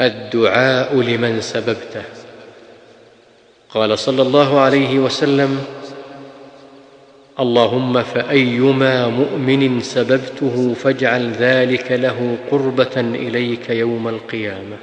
الدعاء لمن سببته. قال صلى الله عليه وسلم اللهم فأيما مؤمن سببته فاجعل ذلك له قربة إليك يوم القيامة.